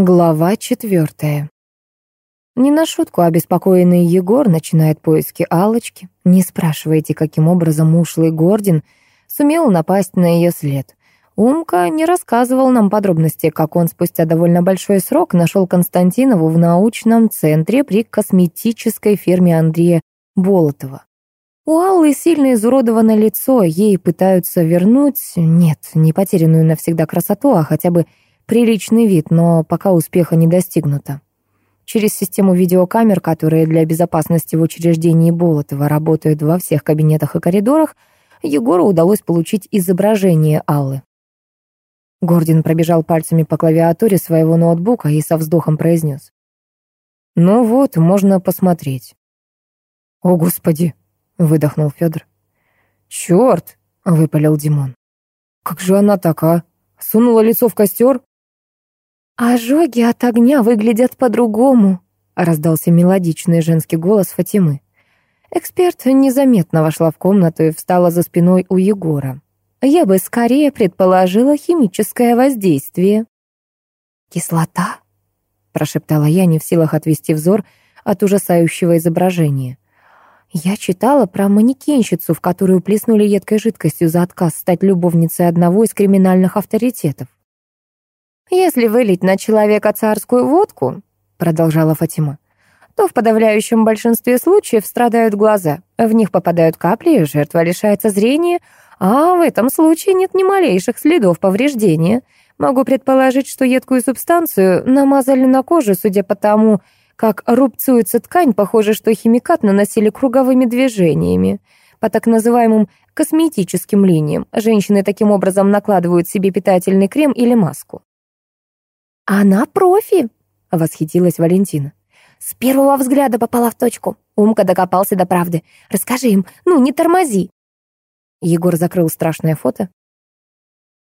Глава четвертая. Не на шутку обеспокоенный Егор начинает поиски алочки Не спрашивайте, каким образом ушлый Гордин сумел напасть на ее след. Умка не рассказывал нам подробности, как он спустя довольно большой срок нашел Константинову в научном центре при косметической фирме Андрея Болотова. У Аллы сильно изуродовано лицо, ей пытаются вернуть, нет, не потерянную навсегда красоту, а хотя бы приличный вид, но пока успеха не достигнуто. Через систему видеокамер, которые для безопасности в учреждении Болотова работают во всех кабинетах и коридорах, Егору удалось получить изображение Аллы. Гордин пробежал пальцами по клавиатуре своего ноутбука и со вздохом произнес. «Ну вот, можно посмотреть». «О, Господи!» — выдохнул Федор. «Черт!» — выпалил Димон. «Как же она так, а? Сунула лицо в костер?» «Ожоги от огня выглядят по-другому», — раздался мелодичный женский голос Фатимы. Эксперт незаметно вошла в комнату и встала за спиной у Егора. «Я бы скорее предположила химическое воздействие». «Кислота?» — прошептала я, не в силах отвести взор от ужасающего изображения. Я читала про манекенщицу, в которую плеснули едкой жидкостью за отказ стать любовницей одного из криминальных авторитетов. «Если вылить на человека царскую водку», — продолжала Фатима, то в подавляющем большинстве случаев страдают глаза. В них попадают капли, жертва лишается зрения, а в этом случае нет ни малейших следов повреждения. Могу предположить, что едкую субстанцию намазали на кожу, судя по тому, как рубцуется ткань, похоже, что химикат наносили круговыми движениями. По так называемым косметическим линиям женщины таким образом накладывают себе питательный крем или маску. «Она профи!» — восхитилась Валентина. «С первого взгляда попала в точку. Умка докопался до правды. Расскажи им, ну, не тормози!» Егор закрыл страшное фото.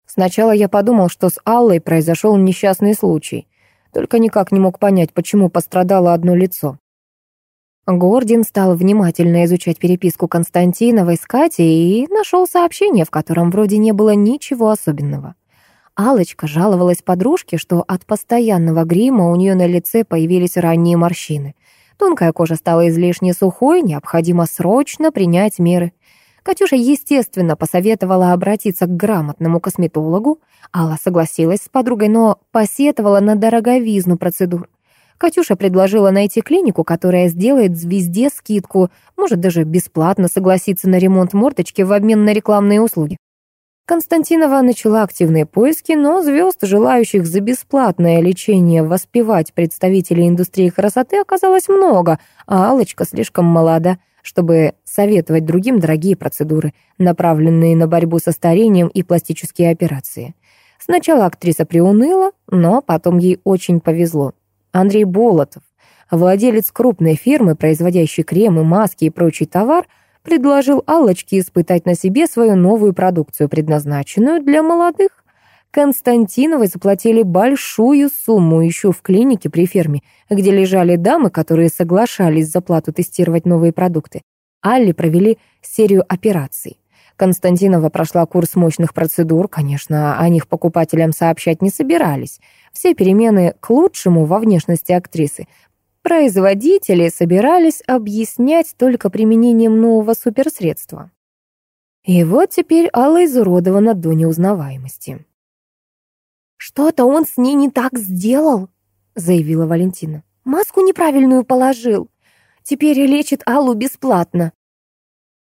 Сначала я подумал, что с Аллой произошел несчастный случай. Только никак не мог понять, почему пострадало одно лицо. Гордин стал внимательно изучать переписку Константиновой с Катей и нашел сообщение, в котором вроде не было ничего особенного алочка жаловалась подружке, что от постоянного грима у нее на лице появились ранние морщины. Тонкая кожа стала излишне сухой, необходимо срочно принять меры. Катюша, естественно, посоветовала обратиться к грамотному косметологу. Алла согласилась с подругой, но посетовала на дороговизну процедур. Катюша предложила найти клинику, которая сделает звезде скидку, может даже бесплатно согласиться на ремонт мордочки в обмен на рекламные услуги. Константинова начала активные поиски, но звезд, желающих за бесплатное лечение воспевать представителей индустрии красоты, оказалось много, а Аллочка слишком молода, чтобы советовать другим дорогие процедуры, направленные на борьбу со старением и пластические операции. Сначала актриса приуныла, но потом ей очень повезло. Андрей Болотов, владелец крупной фирмы, производящей кремы, маски и прочий товар – предложил Аллочке испытать на себе свою новую продукцию, предназначенную для молодых. Константиновой заплатили большую сумму еще в клинике при ферме, где лежали дамы, которые соглашались за плату тестировать новые продукты. Алле провели серию операций. Константинова прошла курс мощных процедур, конечно, о них покупателям сообщать не собирались. Все перемены к лучшему во внешности актрисы производители собирались объяснять только применением нового суперсредства. И вот теперь Алла изуродована до неузнаваемости. «Что-то он с ней не так сделал», — заявила Валентина. «Маску неправильную положил. Теперь лечит Аллу бесплатно».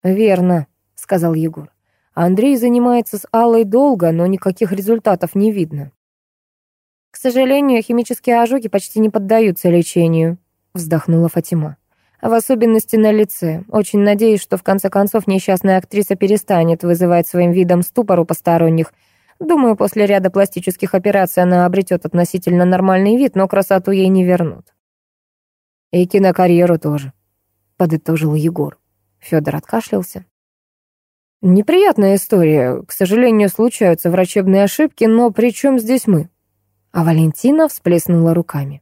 «Верно», — сказал Егор. Андрей занимается с Аллой долго, но никаких результатов не видно. К сожалению, химические ожоги почти не поддаются лечению, вздохнула Фатима. В особенности на лице. Очень надеюсь, что в конце концов несчастная актриса перестанет вызывать своим видом ступор у посторонних. Думаю, после ряда пластических операций она обретет относительно нормальный вид, но красоту ей не вернут. И кинокарьеру тоже, подытожил Егор. Федор откашлялся. Неприятная история. К сожалению, случаются врачебные ошибки, но при чем здесь мы? А Валентина всплеснула руками.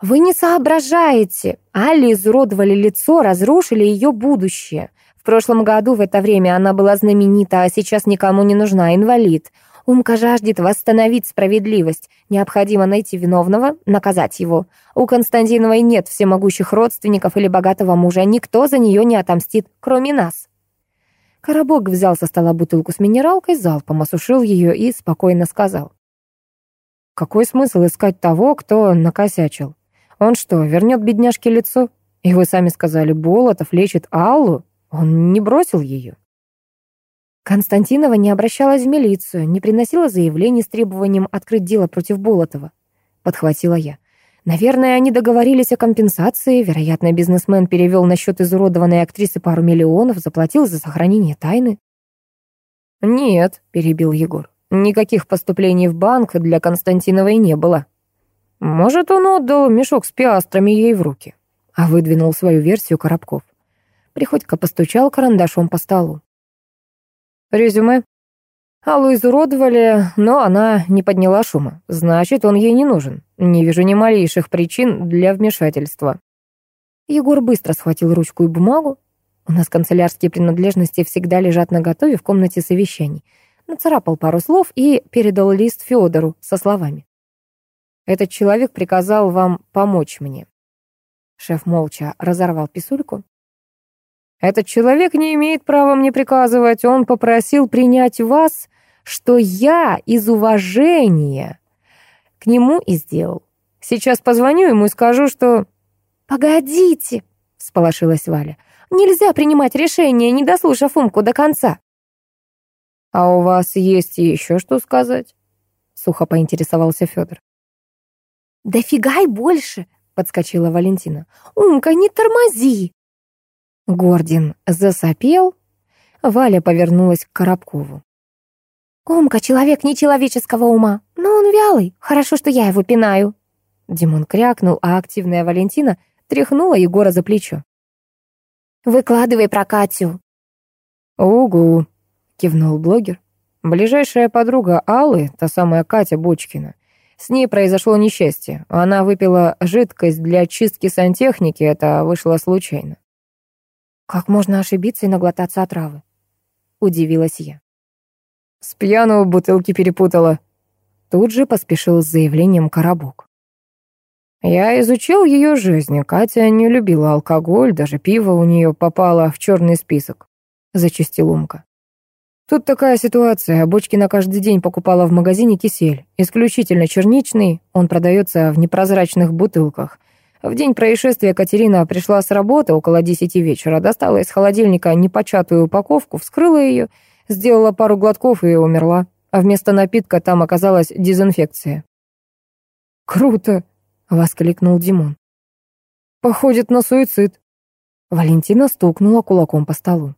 «Вы не соображаете! Али изуродовали лицо, разрушили ее будущее. В прошлом году в это время она была знаменита, а сейчас никому не нужна, инвалид. Умка жаждет восстановить справедливость. Необходимо найти виновного, наказать его. У Константиновой нет всемогущих родственников или богатого мужа. Никто за нее не отомстит, кроме нас. Коробок взял со стола бутылку с минералкой, залпом осушил ее и спокойно сказал. Какой смысл искать того, кто накосячил? Он что, вернет бедняжке лицо? И вы сами сказали, Болотов лечит Аллу? Он не бросил ее. Константинова не обращалась в милицию, не приносила заявлений с требованием открыть дело против Болотова. Подхватила я. Наверное, они договорились о компенсации. Вероятно, бизнесмен перевел на счет изуродованной актрисы пару миллионов, заплатил за сохранение тайны. «Нет», — перебил Егор. Никаких поступлений в банк для Константиновой не было. Может, он отдал мешок с пиастрами ей в руки, а выдвинул свою версию Коробков. Приходько постучал карандашом по столу. Резюме. Аллу изуродовали, но она не подняла шума. Значит, он ей не нужен. Не вижу ни малейших причин для вмешательства. Егор быстро схватил ручку и бумагу. У нас канцелярские принадлежности всегда лежат наготове в комнате совещаний нацарапал пару слов и передал лист Федору со словами. «Этот человек приказал вам помочь мне». Шеф молча разорвал писульку. «Этот человек не имеет права мне приказывать. Он попросил принять вас, что я из уважения к нему и сделал. Сейчас позвоню ему и скажу, что...» «Погодите!» — всполошилась Валя. «Нельзя принимать решение, не дослушав Умку до конца». «А у вас есть еще что сказать?» — сухо поинтересовался Федор. «Да фигай больше!» — подскочила Валентина. «Умка, не тормози!» Гордин засопел. Валя повернулась к Коробкову. «Умка — человек нечеловеческого ума, но он вялый. Хорошо, что я его пинаю». Димон крякнул, а активная Валентина тряхнула Егора за плечо. «Выкладывай про Катю». «Угу», кивнул блогер. Ближайшая подруга Аллы, та самая Катя Бочкина. С ней произошло несчастье. Она выпила жидкость для чистки сантехники, это вышло случайно. «Как можно ошибиться и наглотаться отравы?» — удивилась я. «С пьяного бутылки перепутала». Тут же поспешил с заявлением Коробок. Я изучил ее жизнь. Катя не любила алкоголь, даже пиво у нее попало в черный список, зачистил Умка. Тут такая ситуация. Бочкина каждый день покупала в магазине кисель. Исключительно черничный, он продается в непрозрачных бутылках. В день происшествия Катерина пришла с работы около десяти вечера, достала из холодильника непочатую упаковку, вскрыла ее, сделала пару глотков и умерла. А вместо напитка там оказалась дезинфекция. «Круто!» — воскликнул Димон. «Походит на суицид». Валентина стукнула кулаком по столу.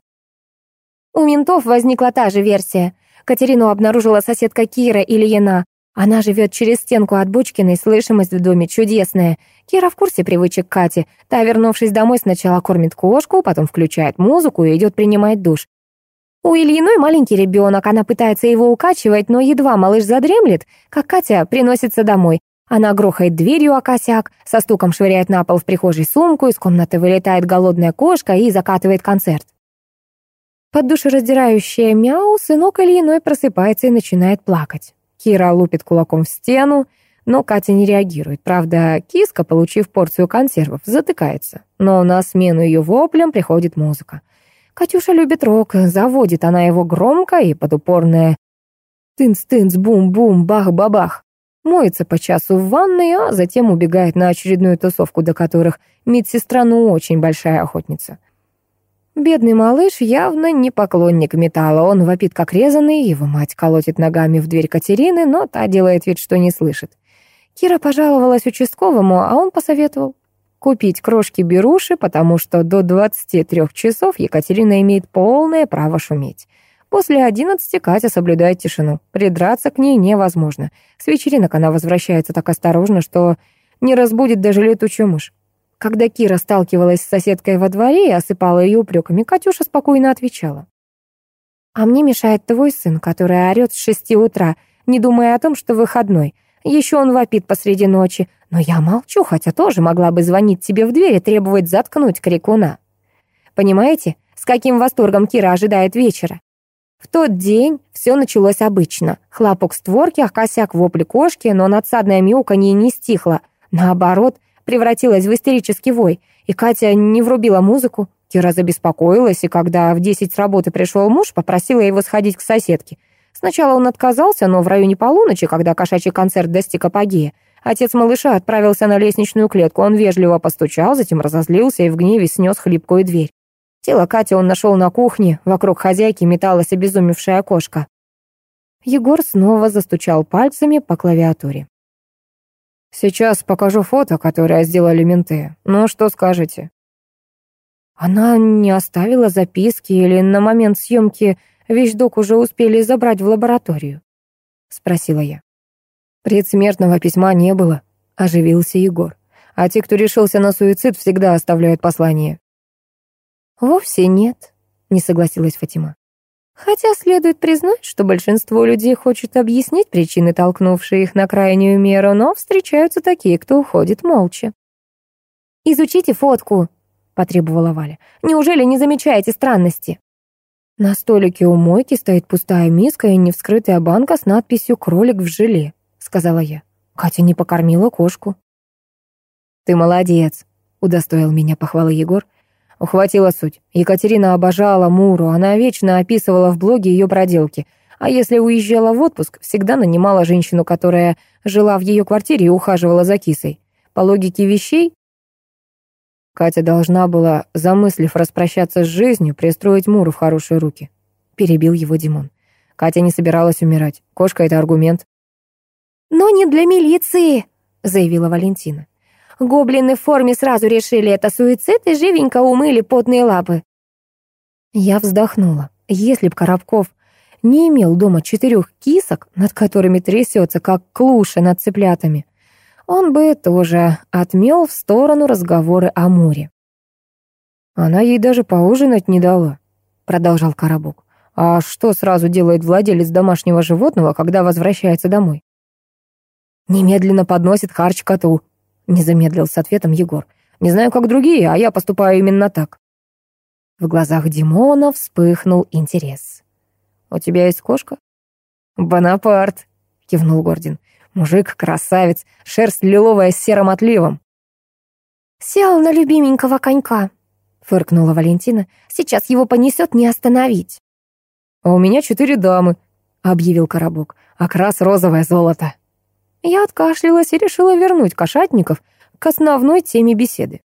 У ментов возникла та же версия. Катерину обнаружила соседка Кира Ильина. Она живет через стенку от Бучкиной, слышимость в доме чудесная. Кира в курсе привычек Кати. Та, вернувшись домой, сначала кормит кошку, потом включает музыку и идет принимать душ. У Ильиной маленький ребенок, она пытается его укачивать, но едва малыш задремлет, как Катя приносится домой. Она грохает дверью о косяк, со стуком швыряет на пол в прихожей сумку, из комнаты вылетает голодная кошка и закатывает концерт. Под душераздирающее мяу сынок Ильиной просыпается и начинает плакать. Кира лупит кулаком в стену, но Катя не реагирует. Правда, киска, получив порцию консервов, затыкается. Но на смену ее воплям приходит музыка. Катюша любит рок, заводит она его громко и под упорное «тынц-тынц, бум-бум, бах-бабах». Моется по часу в ванной, а затем убегает на очередную тусовку, до которых медсестра ну очень большая охотница. Бедный малыш явно не поклонник металла. Он вопит как резанный, его мать колотит ногами в дверь Катерины, но та делает вид, что не слышит. Кира пожаловалась участковому, а он посоветовал купить крошки-беруши, потому что до 23 часов Екатерина имеет полное право шуметь. После 11 Катя соблюдает тишину. Придраться к ней невозможно. С вечеринок она возвращается так осторожно, что не разбудит даже летучую мышь. Когда Кира сталкивалась с соседкой во дворе и осыпала ее упреками, Катюша спокойно отвечала. «А мне мешает твой сын, который орет с шести утра, не думая о том, что выходной. Еще он вопит посреди ночи. Но я молчу, хотя тоже могла бы звонить тебе в дверь и требовать заткнуть крикуна. Понимаете, с каким восторгом Кира ожидает вечера? В тот день все началось обычно. Хлопок створки, а косяк вопли кошки, но надсадное мяуканье не стихло. Наоборот, превратилось в истерический вой, и Катя не врубила музыку. Кира забеспокоилась, и когда в десять с работы пришел муж, попросила его сходить к соседке. Сначала он отказался, но в районе полуночи, когда кошачий концерт достиг апогея, отец малыша отправился на лестничную клетку. Он вежливо постучал, затем разозлился и в гневе снес хлипкую дверь. Тело Кати он нашел на кухне, вокруг хозяйки металась обезумевшая кошка. Егор снова застучал пальцами по клавиатуре. «Сейчас покажу фото, которое сделали менты. Ну, что скажете?» Она не оставила записки или на момент съемки вещдок уже успели забрать в лабораторию? Спросила я. Предсмертного письма не было, оживился Егор. А те, кто решился на суицид, всегда оставляют послание. «Вовсе нет», — не согласилась Фатима. Хотя следует признать, что большинство людей хочет объяснить причины, толкнувшие их на крайнюю меру, но встречаются такие, кто уходит молча. «Изучите фотку», — потребовала Валя. «Неужели не замечаете странности?» На столике у мойки стоит пустая миска и невскрытая банка с надписью «Кролик в желе», — сказала я. Катя не покормила кошку. «Ты молодец», — удостоил меня похвалы Егор. Ухватила суть. Екатерина обожала Муру, она вечно описывала в блоге ее проделки. А если уезжала в отпуск, всегда нанимала женщину, которая жила в ее квартире и ухаживала за кисой. По логике вещей, Катя должна была, замыслив распрощаться с жизнью, пристроить Муру в хорошие руки. Перебил его Димон. Катя не собиралась умирать. Кошка — это аргумент. «Но не для милиции», — заявила Валентина. Гоблины в форме сразу решили это суицид и живенько умыли потные лапы. Я вздохнула. Если б Коробков не имел дома четырех кисок, над которыми трясется, как клуша над цыплятами, он бы тоже отмел в сторону разговоры о море. «Она ей даже поужинать не дала», — продолжал Коробок. «А что сразу делает владелец домашнего животного, когда возвращается домой?» «Немедленно подносит харч коту», не замедлил с ответом Егор. «Не знаю, как другие, а я поступаю именно так». В глазах Димона вспыхнул интерес. «У тебя есть кошка?» «Бонапарт», — кивнул Гордин. «Мужик, красавец, шерсть лиловая с серым отливом». «Сел на любименького конька», — фыркнула Валентина. «Сейчас его понесет не остановить». «А у меня четыре дамы», — объявил Коробок. «Окрас розовое золото». Я откашлялась и решила вернуть кошатников к основной теме беседы.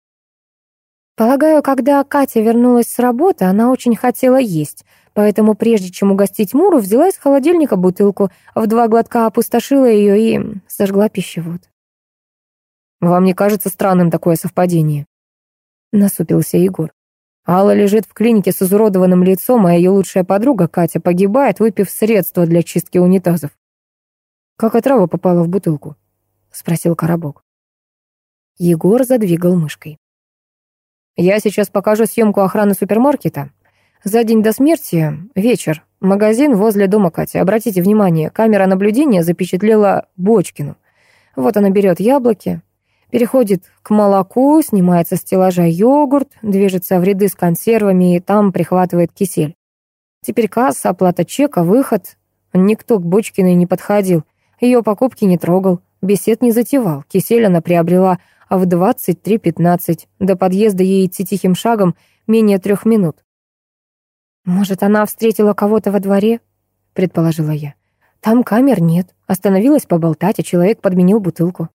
Полагаю, когда Катя вернулась с работы, она очень хотела есть, поэтому прежде чем угостить Муру, взяла из холодильника бутылку, в два глотка опустошила ее и сожгла пищевод. «Вам не кажется странным такое совпадение?» Насупился Егор. Алла лежит в клинике с изуродованным лицом, а ее лучшая подруга Катя погибает, выпив средства для чистки унитазов. «Как отрава попала в бутылку?» — спросил Коробок. Егор задвигал мышкой. «Я сейчас покажу съемку охраны супермаркета. За день до смерти, вечер, магазин возле дома Кати. Обратите внимание, камера наблюдения запечатлела Бочкину. Вот она берет яблоки, переходит к молоку, снимает со стеллажа йогурт, движется в ряды с консервами и там прихватывает кисель. Теперь касса, оплата чека, выход. Никто к Бочкиной не подходил. Ее покупки не трогал, бесед не затевал. Кисель она приобрела в 23.15. До подъезда ей идти тихим шагом менее трех минут. «Может, она встретила кого-то во дворе?» — предположила я. «Там камер нет. Остановилась поболтать, а человек подменил бутылку».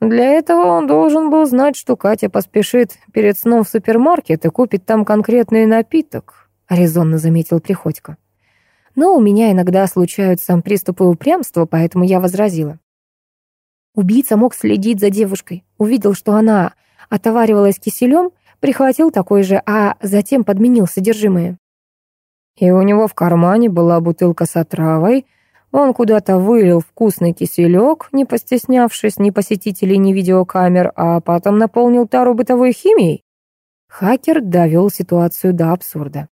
Для этого он должен был знать, что Катя поспешит перед сном в супермаркет и купит там конкретный напиток, резонно заметил Приходько. Но у меня иногда случаются приступы упрямства, поэтому я возразила. Убийца мог следить за девушкой, увидел, что она отоваривалась киселем, прихватил такой же, а затем подменил содержимое. И у него в кармане была бутылка с отравой, он куда-то вылил вкусный киселек, не постеснявшись ни посетителей, ни видеокамер, а потом наполнил тару бытовой химией. Хакер довел ситуацию до абсурда.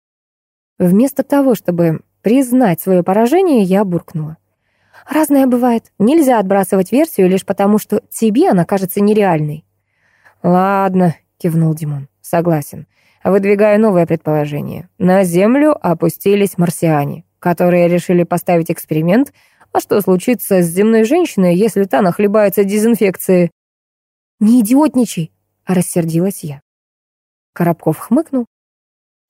Вместо того, чтобы Признать свое поражение я буркнула. Разное бывает. Нельзя отбрасывать версию лишь потому, что тебе она кажется нереальной. Ладно, кивнул Димон. Согласен. Выдвигаю новое предположение. На Землю опустились марсиане, которые решили поставить эксперимент, а что случится с земной женщиной, если та нахлебается дезинфекции? «Не идиотничай!» — рассердилась я. Коробков хмыкнул.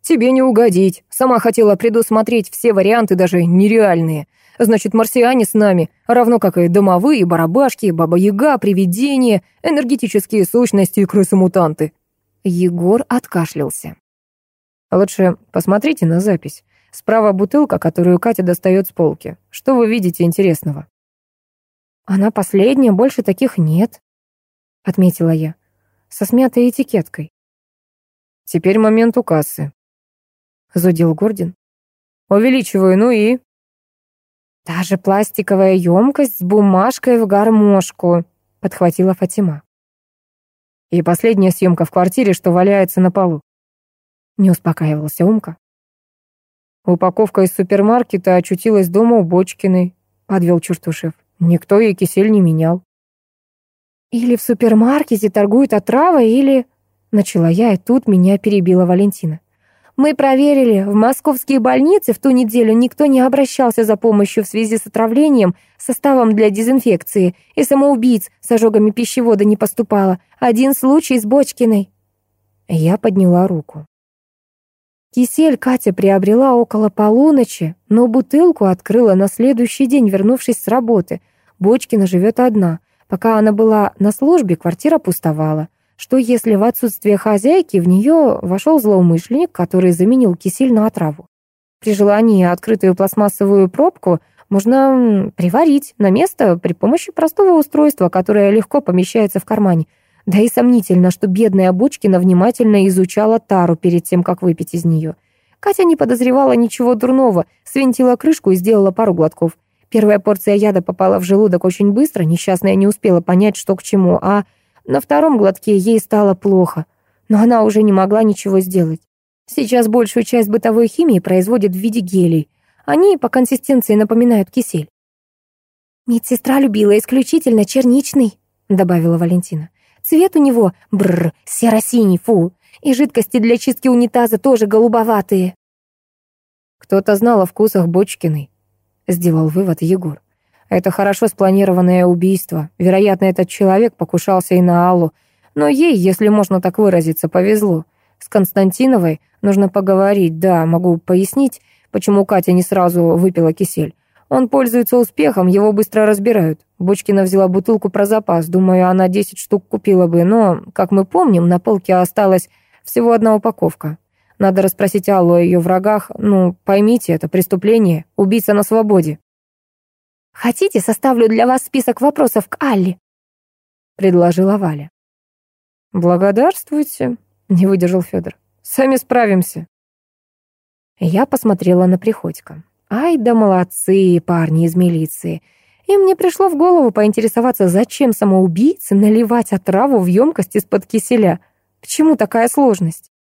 «Тебе не угодить. Сама хотела предусмотреть все варианты, даже нереальные. Значит, марсиане с нами, равно как и домовые, барабашки, баба-яга, привидения, энергетические сущности и крысы-мутанты». Егор откашлялся. «Лучше посмотрите на запись. Справа бутылка, которую Катя достает с полки. Что вы видите интересного?» «Она последняя, больше таких нет», — отметила я, со смятой этикеткой. «Теперь момент у кассы», — зудил Гордин. «Увеличиваю, ну и...» «Та же пластиковая емкость с бумажкой в гармошку», — подхватила Фатима. «И последняя съемка в квартире, что валяется на полу». Не успокаивался Умка. «Упаковка из супермаркета очутилась дома у Бочкиной», — подвел Чертушев. «Никто ей кисель не менял». «Или в супермаркете торгуют отравой, или...» Начала я, и тут меня перебила Валентина. «Мы проверили, в московские больницы в ту неделю никто не обращался за помощью в связи с отравлением составом для дезинфекции, и самоубийц с ожогами пищевода не поступало. Один случай с Бочкиной». Я подняла руку. Кисель Катя приобрела около полуночи, но бутылку открыла на следующий день, вернувшись с работы. Бочкина живет одна. Пока она была на службе, квартира пустовала. Что если в отсутствие хозяйки в нее вошел злоумышленник, который заменил кисель на отраву? При желании открытую пластмассовую пробку можно приварить на место при помощи простого устройства, которое легко помещается в кармане. Да и сомнительно, что бедная Бочкина внимательно изучала тару перед тем, как выпить из нее. Катя не подозревала ничего дурного, свинтила крышку и сделала пару глотков. Первая порция яда попала в желудок очень быстро, несчастная не успела понять, что к чему, а на втором глотке ей стало плохо, но она уже не могла ничего сделать. Сейчас большую часть бытовой химии производят в виде гелей. Они по консистенции напоминают кисель. «Медсестра любила исключительно черничный», — добавила Валентина. «Цвет у него, бррр, серо-синий, фу, и жидкости для чистки унитаза тоже голубоватые». «Кто-то знал о вкусах Бочкиной», — сделал вывод Егор. «Это хорошо спланированное убийство. Вероятно, этот человек покушался и на Аллу. Но ей, если можно так выразиться, повезло. С Константиновой нужно поговорить. Да, могу пояснить, почему Катя не сразу выпила кисель. Он пользуется успехом, его быстро разбирают. Бочкина взяла бутылку про запас. Думаю, она 10 штук купила бы, но, как мы помним, на полке осталась всего одна упаковка. Надо расспросить Аллу о ее врагах. Ну, поймите, это преступление. Убийца на свободе. «Хотите, составлю для вас список вопросов к Алле?» — предложила Валя. «Благодарствуйте», — не выдержал Федор. «Сами справимся». Я посмотрела на Приходько. Ай да молодцы, парни из милиции. И мне пришло в голову поинтересоваться, зачем самоубийце наливать отраву в емкость из-под киселя. Почему такая сложность?